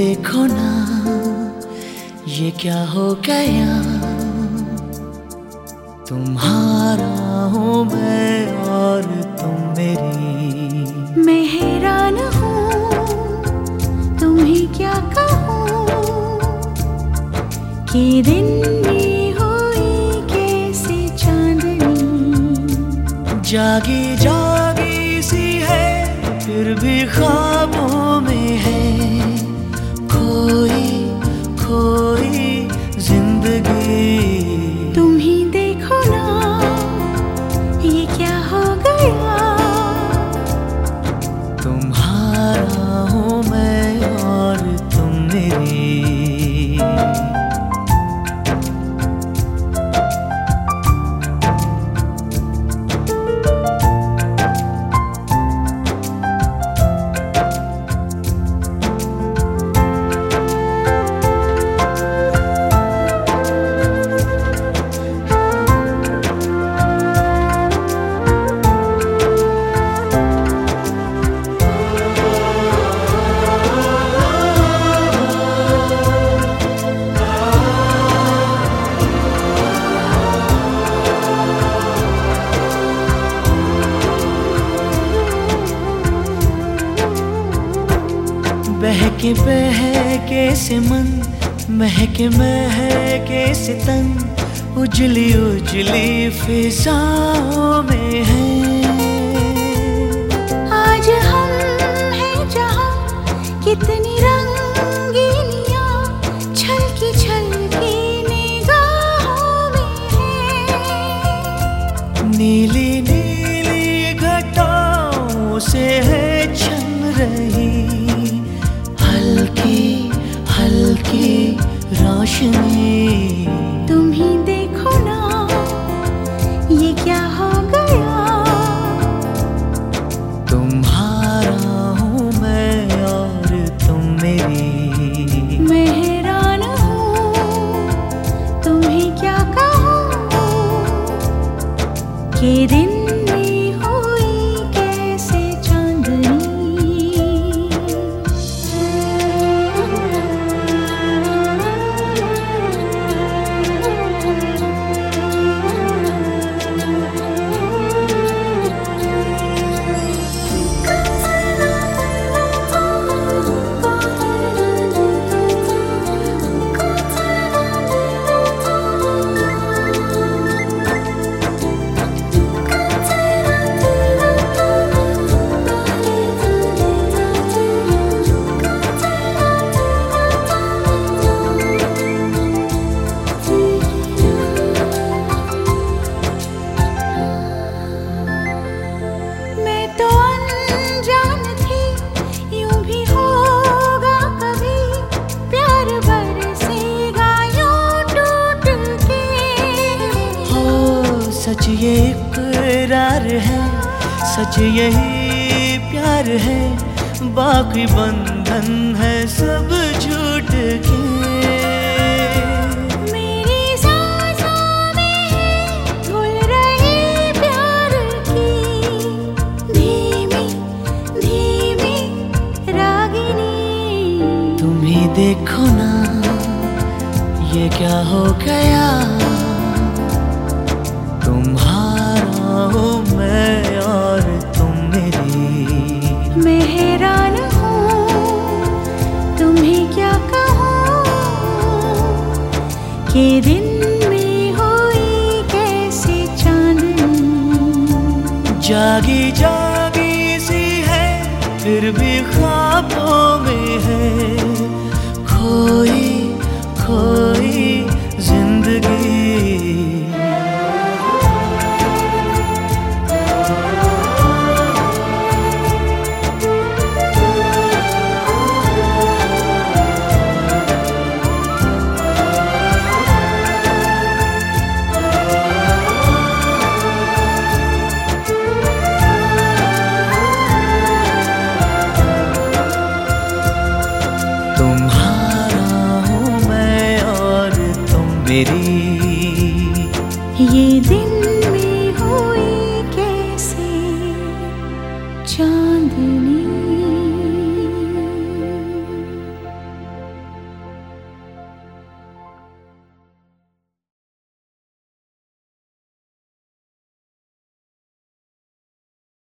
देखो ना ये क्या हो गया? तुम्हारा हूँ मैं और तुम मेरी। मैं हैरान हूँ तुम्हें क्या कहूँ? कि दिन में हुई कैसे चांदनी। जागी जागी सी है फिर भी ख्वाबों बहके बहके से मन? महके महके से तन? उजली उजली फिजाओं में है। आज हम हैं जहाँ कितनी रंगीनियाँ छलकी छलकी निगाहों में है। नीली नीली घटाओं से है छन रही। हल्की रोशनी। तुम ही देखो ना ये क्या हो गया? तुम्हारा हूँ मैं और तुम मेरी सच ये इकरार है सच यही प्यार है। बाकी बंधन है सब झूठ के। मेरी सांसों में घुल रही प्यार की। धीमी धीमी रागिनी। तुम देखो ना ये क्या हो गया? जागी जागी सी है फिर भी ख्वाबों में है। मेरी। ये दिन